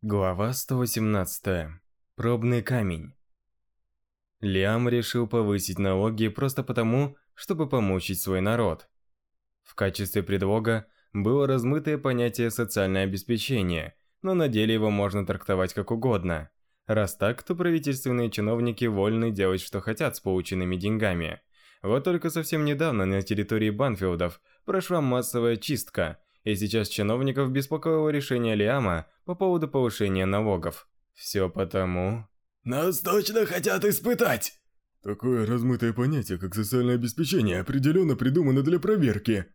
Глава 118. Пробный камень. Лиам решил повысить налоги просто потому, чтобы помучить свой народ. В качестве предлога было размытое понятие социальное обеспечение, но на деле его можно трактовать как угодно. Раз так, то правительственные чиновники вольны делать, что хотят с полученными деньгами. Вот только совсем недавно на территории Банфилдов прошла массовая чистка – и сейчас чиновников беспокоило решение Лиама по поводу повышения налогов. Все потому... Нас точно хотят испытать! Такое размытое понятие, как социальное обеспечение, определенно придумано для проверки.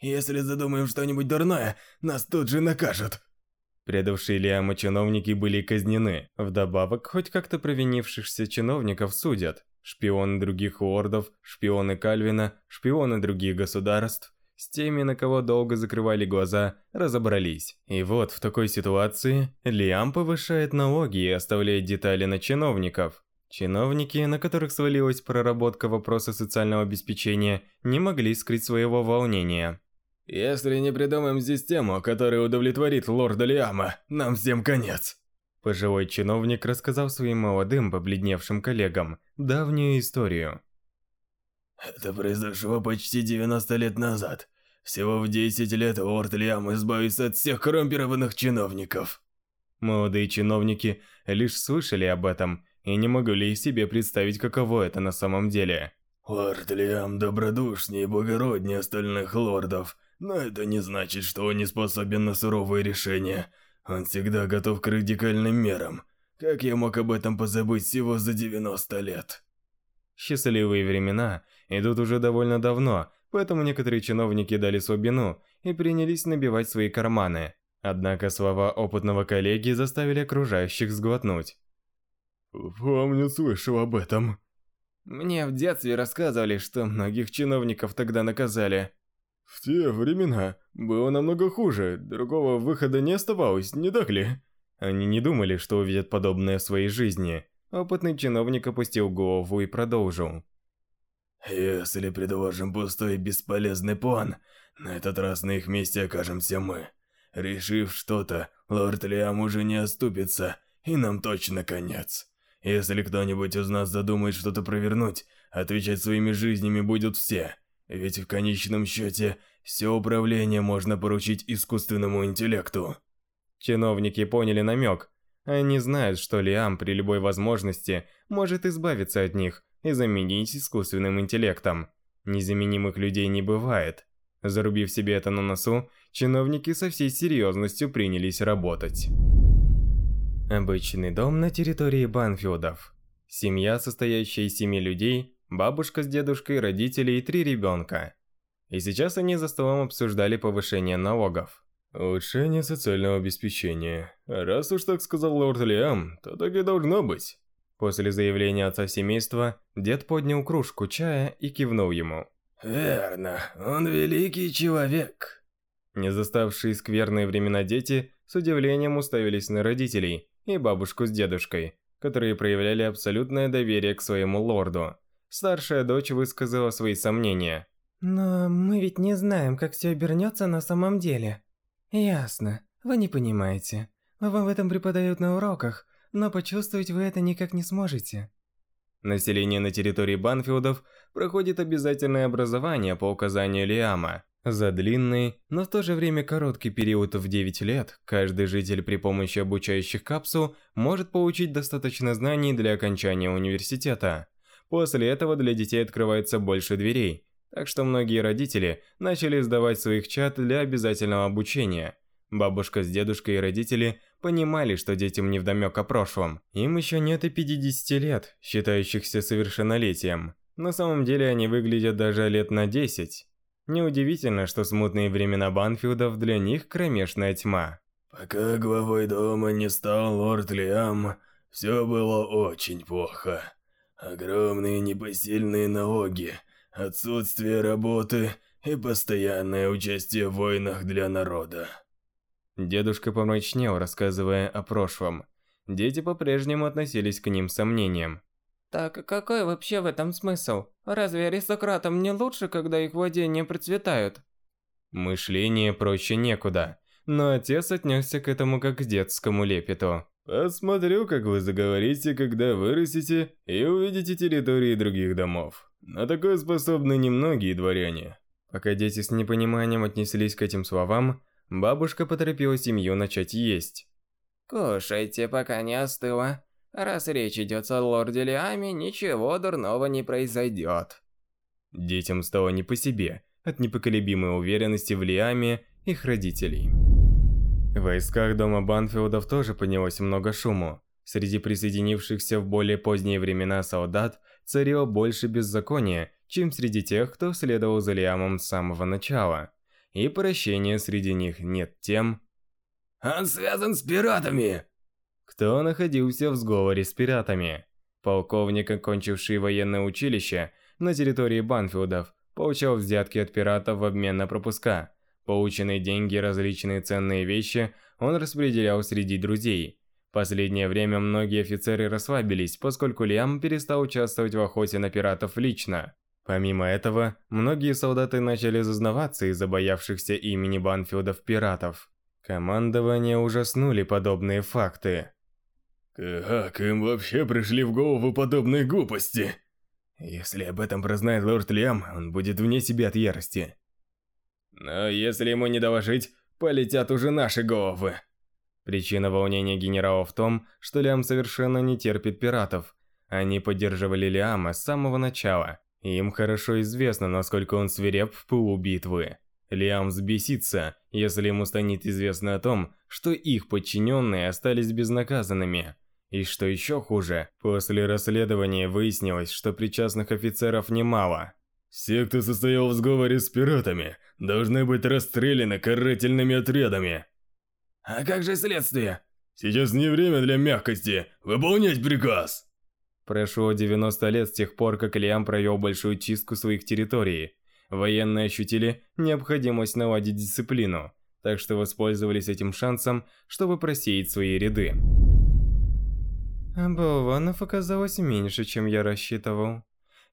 Если задумаем что-нибудь дурное, нас тут же накажут. Предавшие Лиама чиновники были казнены. Вдобавок, хоть как-то провинившихся чиновников судят. Шпионы других лордов, шпионы Кальвина, шпионы других государств. С теми, на кого долго закрывали глаза, разобрались. И вот в такой ситуации Лиам повышает налоги и оставляет детали на чиновников. Чиновники, на которых свалилась проработка вопроса социального обеспечения, не могли скрыть своего волнения. «Если не придумаем систему, которая удовлетворит лорда Лиама, нам всем конец!» Пожилой чиновник рассказал своим молодым, побледневшим коллегам давнюю историю. Это произошло почти 90 лет назад. Всего в 10 лет лорд Лиам избавится от всех коррумпированных чиновников. Молодые чиновники лишь слышали об этом и не могли себе представить, каково это на самом деле. Лорд Лиам добродушнее и благороднее остальных лордов, но это не значит, что он не способен на суровые решения. Он всегда готов к радикальным мерам. Как я мог об этом позабыть всего за 90 лет? Счастливые времена идут уже довольно давно, поэтому некоторые чиновники дали слабину и принялись набивать свои карманы. Однако слова опытного коллеги заставили окружающих сглотнуть. «Помню, слышал об этом». Мне в детстве рассказывали, что многих чиновников тогда наказали. В те времена было намного хуже, другого выхода не оставалось, не так ли? Они не думали, что увидят подобное в своей жизни. Опытный чиновник опустил голову и продолжил. «Если предложим пустой и бесполезный план, на этот раз на их месте окажемся мы. Решив что-то, лорд Лиам уже не оступится, и нам точно конец. Если кто-нибудь из нас задумает что-то провернуть, отвечать своими жизнями будут все. Ведь в конечном счете, все управление можно поручить искусственному интеллекту». Чиновники поняли намек, они знают, что Лиам при любой возможности может избавиться от них и заменить искусственным интеллектом. Незаменимых людей не бывает. Зарубив себе это на носу, чиновники со всей серьезностью принялись работать. Обычный дом на территории Банфилдов. Семья, состоящая из семи людей, бабушка с дедушкой, родители и три ребенка. И сейчас они за столом обсуждали повышение налогов. Улучшение социального обеспечения. Раз уж так сказал лорд Лиам, то так и должно быть. После заявления отца семейства, дед поднял кружку чая и кивнул ему. «Верно, он великий человек». Не заставшие скверные времена дети с удивлением уставились на родителей и бабушку с дедушкой, которые проявляли абсолютное доверие к своему лорду. Старшая дочь высказала свои сомнения. «Но мы ведь не знаем, как все обернется на самом деле». Ясно. Вы не понимаете. Вам в этом преподают на уроках, но почувствовать вы это никак не сможете. Население на территории Банфилдов проходит обязательное образование по указанию Лиама. За длинный, но в то же время короткий период в 9 лет, каждый житель при помощи обучающих капсул может получить достаточно знаний для окончания университета. После этого для детей открывается больше дверей, так что многие родители начали сдавать своих чад для обязательного обучения. Бабушка с дедушкой и родители понимали, что детям не вдомек о прошлом. Им еще нет и 50 лет, считающихся совершеннолетием. На самом деле они выглядят даже лет на 10. Неудивительно, что смутные времена Банфилдов для них кромешная тьма. Пока главой дома не стал лорд Лиам, все было очень плохо. Огромные непосильные налоги – отсутствие работы и постоянное участие в войнах для народа. Дедушка помрачнел, рассказывая о прошлом. Дети по-прежнему относились к ним с сомнением. Так какой вообще в этом смысл? Разве аристократам не лучше, когда их владения процветают? Мышление проще некуда. но отец отнесся к этому как к детскому лепету. «Посмотрю, как вы заговорите, когда вырастете и увидите территории других домов. На такое способны немногие дворяне». Пока дети с непониманием отнеслись к этим словам, бабушка поторопила семью начать есть. «Кушайте, пока не остыло. Раз речь идет о лорде Лиаме, ничего дурного не произойдет». Детям стало не по себе от непоколебимой уверенности в Лиаме их родителей. В войсках дома Банфилдов тоже поднялось много шуму. Среди присоединившихся в более поздние времена солдат царило больше беззакония, чем среди тех, кто следовал за Лиамом с самого начала. И прощения среди них нет тем, «Он связан с пиратами!» кто находился в сговоре с пиратами. Полковник, окончивший военное училище на территории Банфилдов, получал взятки от пиратов в обмен на пропуска. Полученные деньги и различные ценные вещи он распределял среди друзей. Последнее время многие офицеры расслабились, поскольку Лиам перестал участвовать в охоте на пиратов лично. Помимо этого, многие солдаты начали зазнаваться из-за боявшихся имени Банфилдов пиратов. Командование ужаснули подобные факты. Как им вообще пришли в голову подобные глупости? Если об этом прознает лорд Лиам, он будет вне себя от ярости. Но если ему не доложить, полетят уже наши головы. Причина волнения генерала в том, что Лиам совершенно не терпит пиратов. Они поддерживали Лиама с самого начала. Им хорошо известно, насколько он свиреп в пылу битвы. Лиам взбесится, если ему станет известно о том, что их подчиненные остались безнаказанными. И что еще хуже, после расследования выяснилось, что причастных офицеров немало. Все, кто состоял в сговоре с пиратами, должны быть расстреляны карательными отрядами. А как же следствие? Сейчас не время для мягкости. Выполнять приказ. Прошло 90 лет с тех пор, как Лиам провел большую чистку своих территорий. Военные ощутили необходимость наладить дисциплину, так что воспользовались этим шансом, чтобы просеять свои ряды. Болванов оказалось меньше, чем я рассчитывал.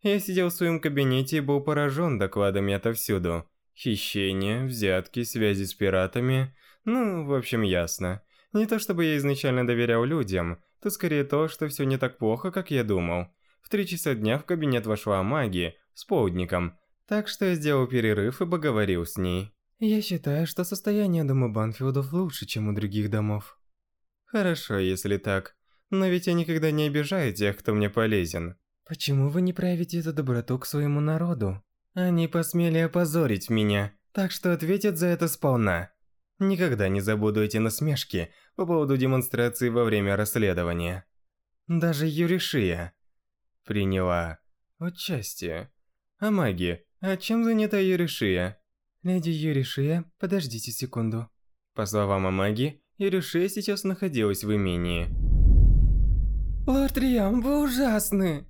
Я сидел в своем кабинете и был поражен докладами отовсюду. Хищения, взятки, связи с пиратами. Ну, в общем, ясно. Не то чтобы я изначально доверял людям, то скорее то, что все не так плохо, как я думал. В три часа дня в кабинет вошла магия с полдником, так что я сделал перерыв и поговорил с ней. Я считаю, что состояние дома Банфилдов лучше, чем у других домов. Хорошо, если так. Но ведь я никогда не обижаю тех, кто мне полезен. Почему вы не проявите эту доброту к своему народу? Они посмели опозорить меня, так что ответят за это сполна. Никогда не забуду эти насмешки по поводу демонстрации во время расследования. Даже Юришия приняла участие. А маги, а чем занята Юришия? Леди Юришия, подождите секунду. По словам Амаги, Юришия сейчас находилась в имении. Лорд Риам, вы ужасны!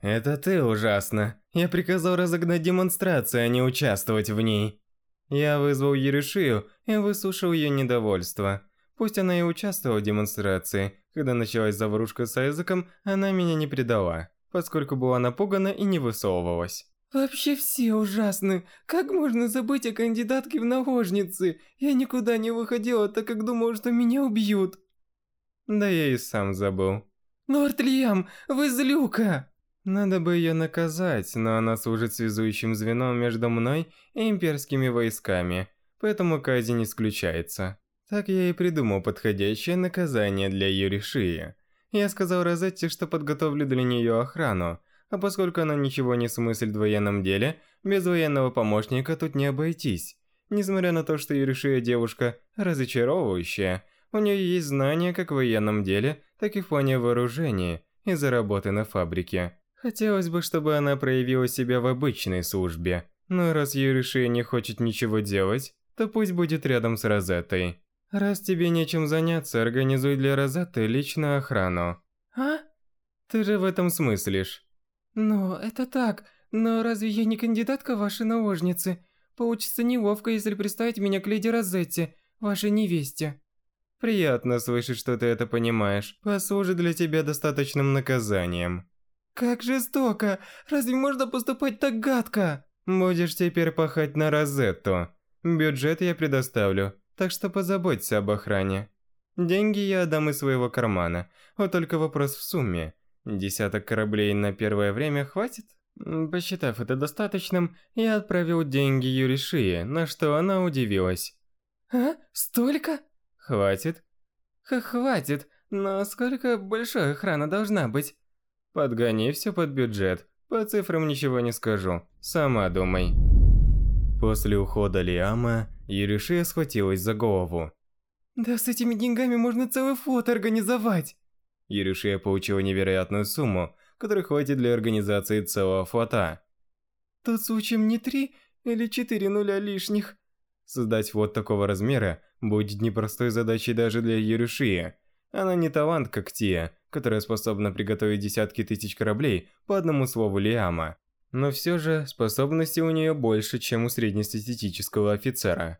Это ты ужасно. Я приказал разогнать демонстрацию, а не участвовать в ней. Я вызвал Юришию и выслушал ее недовольство. Пусть она и участвовала в демонстрации, когда началась заварушка с Айзеком, она меня не предала, поскольку была напугана и не высовывалась. «Вообще все ужасны. Как можно забыть о кандидатке в наложницы? Я никуда не выходила, так как думала, что меня убьют». Да я и сам забыл. «Лорд Лиам, вы злюка!» Надо бы ее наказать, но она служит связующим звеном между мной и имперскими войсками, поэтому казнь исключается. Так я и придумал подходящее наказание для Юришии. Я сказал Розетте, что подготовлю для нее охрану, а поскольку она ничего не смыслит в военном деле, без военного помощника тут не обойтись. Несмотря на то, что Юришия девушка разочаровывающая, у нее есть знания как в военном деле, так и в плане вооружения из-за работы на фабрике. Хотелось бы, чтобы она проявила себя в обычной службе. Но раз Юришия не хочет ничего делать, то пусть будет рядом с Розеттой. Раз тебе нечем заняться, организуй для Розетты личную охрану. А? Ты же в этом смыслишь. «Но это так, но разве я не кандидатка в ваши наложницы? Получится неловко, если представить меня к леди Розетте, вашей невесте». «Приятно слышать, что ты это понимаешь. Послужит для тебя достаточным наказанием». «Как жестоко! Разве можно поступать так гадко?» «Будешь теперь пахать на Розетту. Бюджет я предоставлю, так что позаботься об охране. Деньги я отдам из своего кармана, вот только вопрос в сумме. Десяток кораблей на первое время хватит? Посчитав это достаточным, я отправил деньги Юришие, на что она удивилась. «А? Столько?» «Хватит?» Х «Хватит, но сколько большая охрана должна быть?» «Подгони все под бюджет, по цифрам ничего не скажу, сама думай». После ухода Лиама, Юришия схватилась за голову. «Да с этими деньгами можно целый флот организовать!» Юришия получила невероятную сумму, которой хватит для организации целого флота. Тут случаем не три или четыре нуля лишних. Создать флот такого размера будет непростой задачей даже для Юришии. Она не талант, как Тия, которая способна приготовить десятки тысяч кораблей по одному слову Лиама. Но все же, способности у нее больше, чем у среднестатистического офицера.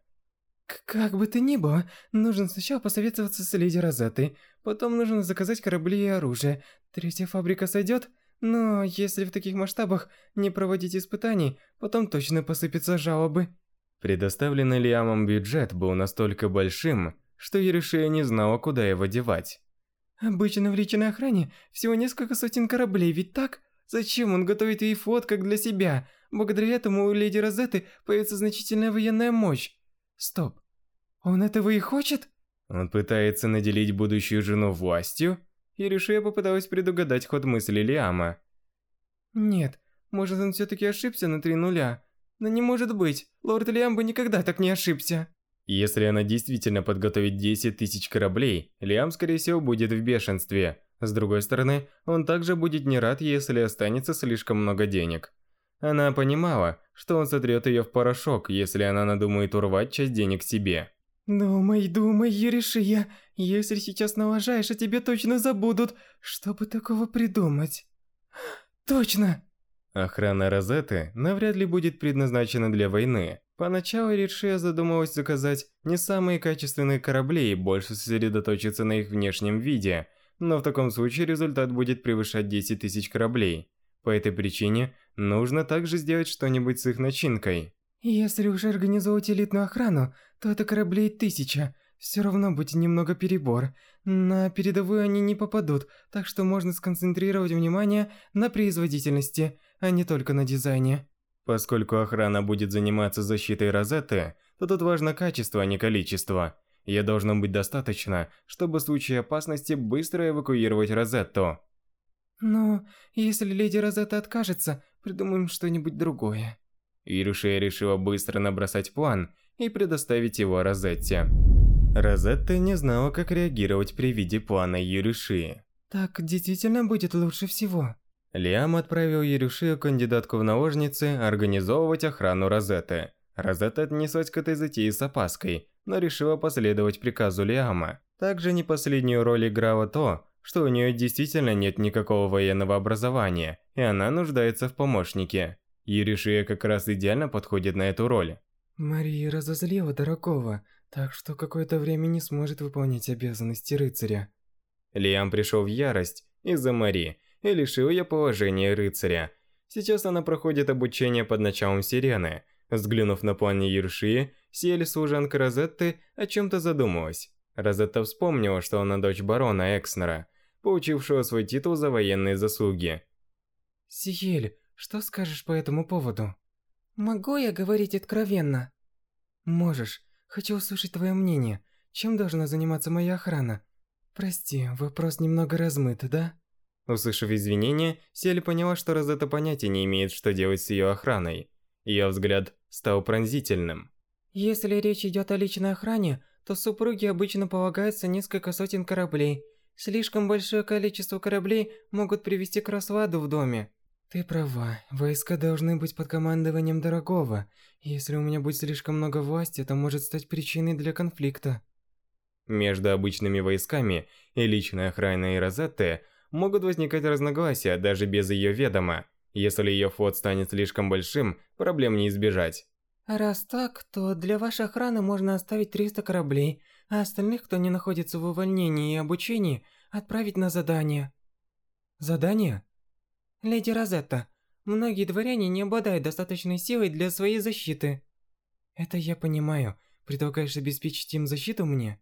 Как бы то ни было, нужно сначала посоветоваться с леди Розеттой, потом нужно заказать корабли и оружие. Третья фабрика сойдет, но если в таких масштабах не проводить испытаний, потом точно посыпятся жалобы. Предоставленный Лиамом бюджет был настолько большим, что Еришия не знала, куда его девать. Обычно в личной охране всего несколько сотен кораблей, ведь так? Зачем он готовит ей флот как для себя? Благодаря этому у леди Розетты появится значительная военная мощь. Стоп. Он этого и хочет? Он пытается наделить будущую жену властью? Иришия попыталась предугадать ход мысли Лиама. Нет, может он все-таки ошибся на три нуля. Но не может быть, лорд Лиам бы никогда так не ошибся. Если она действительно подготовит 10 тысяч кораблей, Лиам, скорее всего, будет в бешенстве. С другой стороны, он также будет не рад, если останется слишком много денег. Она понимала, что он сотрет ее в порошок, если она надумает урвать часть денег себе. «Думай, думай, Еришия, если сейчас налажаешь, о тебе точно забудут. Что бы такого придумать?» «Точно!» Охрана Розетты навряд ли будет предназначена для войны. Поначалу Ришия задумалась заказать не самые качественные корабли и больше сосредоточиться на их внешнем виде, но в таком случае результат будет превышать 10 тысяч кораблей. По этой причине нужно также сделать что-нибудь с их начинкой. Если уже организовать элитную охрану, то это кораблей тысяча. Все равно будет немного перебор. На передовую они не попадут, так что можно сконцентрировать внимание на производительности, а не только на дизайне. Поскольку охрана будет заниматься защитой Розетты, то тут важно качество, а не количество. Ей должно быть достаточно, чтобы в случае опасности быстро эвакуировать Розетту. Но если леди Розетта откажется, придумаем что-нибудь другое. Ирушия решила быстро набросать план и предоставить его Розетте. Розетта не знала, как реагировать при виде плана Юриши. Так действительно будет лучше всего. Лиам отправил Ерюшию, кандидатку в наложницы, организовывать охрану Розетты. Розетта отнеслась к этой затее с опаской, но решила последовать приказу Лиама. Также не последнюю роль играло то, что у нее действительно нет никакого военного образования, и она нуждается в помощнике. Еришия как раз идеально подходит на эту роль. Мария разозлила дорогого, так что какое-то время не сможет выполнять обязанности рыцаря. Лиам пришел в ярость из-за Мари и лишил ее положения рыцаря. Сейчас она проходит обучение под началом Сирены. Взглянув на план Ершии, Сиэль, служанка Розетты, о чем-то задумалась. Розетта вспомнила, что она дочь барона Экснера, получившего свой титул за военные заслуги. «Сиэль, что скажешь по этому поводу?» «Могу я говорить откровенно?» «Можешь. Хочу услышать твое мнение. Чем должна заниматься моя охрана?» «Прости, вопрос немного размыт, да?» Услышав извинения, Сель поняла, что Розетта понятия не имеет, что делать с ее охраной. Ее взгляд стал пронзительным. Если речь идет о личной охране, то супруги обычно полагаются несколько сотен кораблей. Слишком большое количество кораблей могут привести к раскладу в доме. Ты права, войска должны быть под командованием дорогого. Если у меня будет слишком много власти, это может стать причиной для конфликта. Между обычными войсками и личной охраной Розетты могут возникать разногласия даже без ее ведома. Если ее флот станет слишком большим, проблем не избежать. Раз так, то для вашей охраны можно оставить 300 кораблей, а остальных, кто не находится в увольнении и обучении, отправить на задание. Задание? Леди Розетта, многие дворяне не обладают достаточной силой для своей защиты. Это я понимаю. Предлагаешь обеспечить им защиту мне?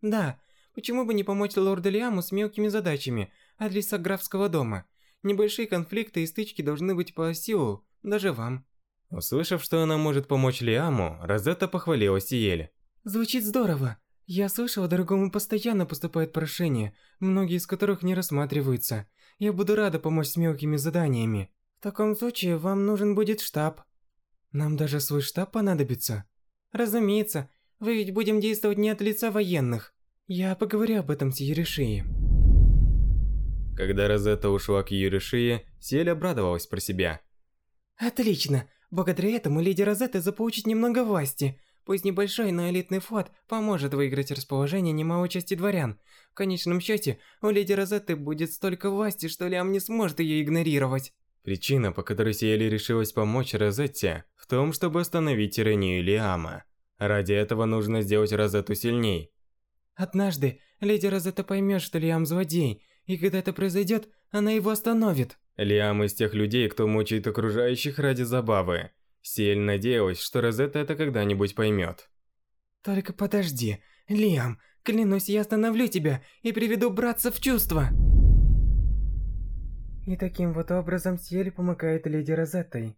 Да, почему бы не помочь лорду Лиаму с мелкими задачами, адреса графского дома? Небольшие конфликты и стычки должны быть по силу, даже вам. Услышав, что она может помочь Лиаму, Розетта похвалила Сиэль. Звучит здорово. Я слышала, дорогому постоянно поступают прошения, многие из которых не рассматриваются. Я буду рада помочь с мелкими заданиями. В таком случае вам нужен будет штаб. Нам даже свой штаб понадобится. Разумеется, вы ведь будем действовать не от лица военных. Я поговорю об этом с Юришией. Когда Розетта ушла к Юришии, Сиэль обрадовалась про себя. Отлично. Благодаря этому леди Розетта заполучит немного власти. Пусть небольшой, но элитный флот поможет выиграть расположение немалой части дворян. В конечном счете, у леди Розетты будет столько власти, что Лиам не сможет ее игнорировать. Причина, по которой Сиэли решилась помочь Розетте, в том, чтобы остановить тиранию Лиама. Ради этого нужно сделать Розетту сильней. Однажды леди Розетта поймет, что Лиам злодей, и когда это произойдет, она его остановит. Лиам из тех людей, кто мучает окружающих ради забавы. Сиэль надеялась, что Розетта это когда-нибудь поймет. Только подожди, Лиам, клянусь, я остановлю тебя и приведу братца в чувство. И таким вот образом Сиэль помогает леди Розеттой.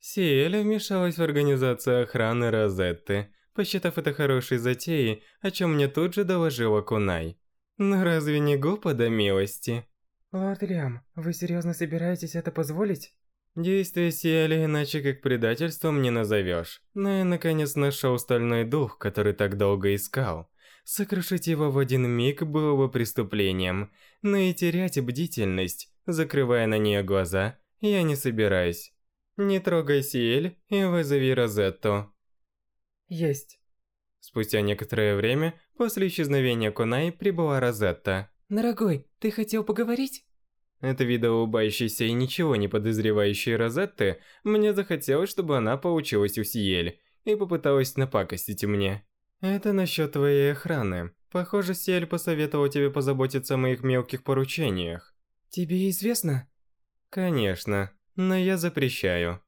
Сиэль вмешалась в организацию охраны Розетты, посчитав это хорошей затеей, о чем мне тут же доложила Кунай. Но разве не глупо до милости? Лорд Лиам, вы серьезно собираетесь это позволить? Действия Сиэли иначе как предательством не назовешь. Но я наконец нашел стальной дух, который так долго искал. Сокрушить его в один миг было бы преступлением, но и терять бдительность, закрывая на нее глаза, я не собираюсь. Не трогай Сиэль и вызови Розетту. Есть. Спустя некоторое время, после исчезновения Кунай, прибыла Розетта. Дорогой, ты хотел поговорить? Это вида улыбающейся и ничего не подозревающей Розетты, мне захотелось, чтобы она поучилась у Сиэль и попыталась напакостить мне. Это насчет твоей охраны. Похоже, Сиэль посоветовал тебе позаботиться о моих мелких поручениях. Тебе известно? Конечно, но я запрещаю.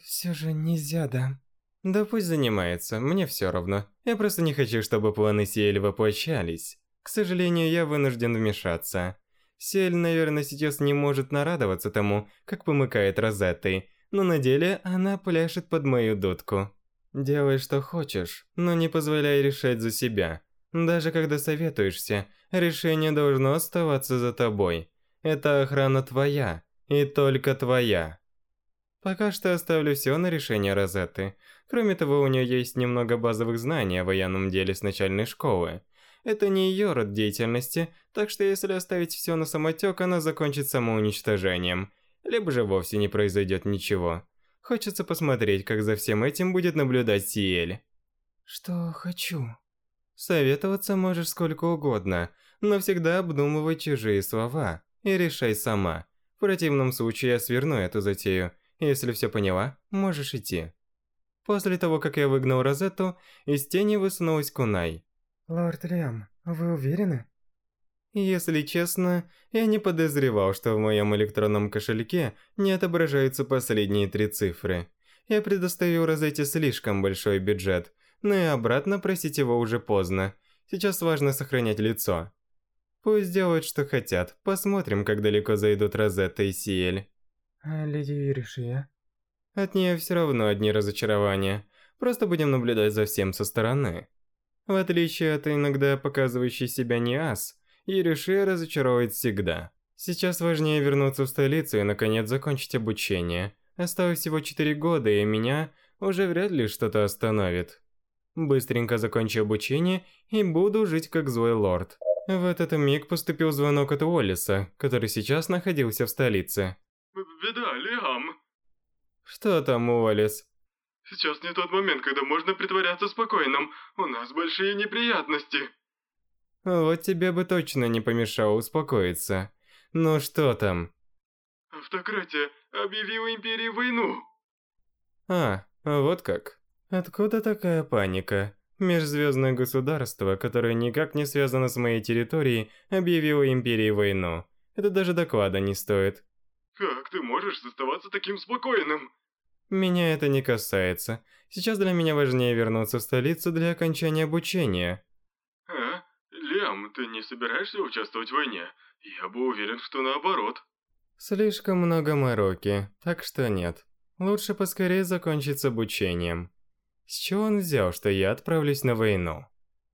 Все же нельзя, да? Да пусть занимается, мне все равно. Я просто не хочу, чтобы планы Сиэль воплощались. К сожалению, я вынужден вмешаться. Сель, наверное, сейчас не может нарадоваться тому, как помыкает Розеттой, но на деле она пляшет под мою дудку. Делай, что хочешь, но не позволяй решать за себя. Даже когда советуешься, решение должно оставаться за тобой. Это охрана твоя, и только твоя. Пока что оставлю все на решение Розетты. Кроме того, у нее есть немного базовых знаний о военном деле с начальной школы. Это не ее род деятельности, так что если оставить все на самотек, она закончит самоуничтожением. Либо же вовсе не произойдет ничего. Хочется посмотреть, как за всем этим будет наблюдать Сиэль. Что хочу? Советоваться можешь сколько угодно, но всегда обдумывай чужие слова и решай сама. В противном случае я сверну эту затею. Если все поняла, можешь идти. После того, как я выгнал Розетту, из тени высунулась Кунай. Лорд Лиам, вы уверены? Если честно, я не подозревал, что в моем электронном кошельке не отображаются последние три цифры. Я предоставил Розетте слишком большой бюджет, но и обратно просить его уже поздно. Сейчас важно сохранять лицо. Пусть делают, что хотят. Посмотрим, как далеко зайдут Розетта и Сиэль. А леди Иришия? От нее все равно одни разочарования. Просто будем наблюдать за всем со стороны. В отличие от иногда показывающей себя не ас, Ериши разочаровывает всегда. Сейчас важнее вернуться в столицу и наконец закончить обучение. Осталось всего 4 года, и меня уже вряд ли что-то остановит. Быстренько закончу обучение и буду жить как злой лорд. В этот миг поступил звонок от Уоллиса, который сейчас находился в столице. «Беда, Лиам!» «Что там, Уоллис?» Сейчас не тот момент, когда можно притворяться спокойным. У нас большие неприятности. Вот тебе бы точно не помешало успокоиться. Ну что там? Автократия объявила Империи войну. А, вот как. Откуда такая паника? Межзвездное государство, которое никак не связано с моей территорией, объявило Империи войну. Это даже доклада не стоит. Как ты можешь оставаться таким спокойным? Меня это не касается. Сейчас для меня важнее вернуться в столицу для окончания обучения. А? Лиам, ты не собираешься участвовать в войне? Я бы уверен, что наоборот. Слишком много мороки, так что нет. Лучше поскорее закончить с обучением. С чего он взял, что я отправлюсь на войну?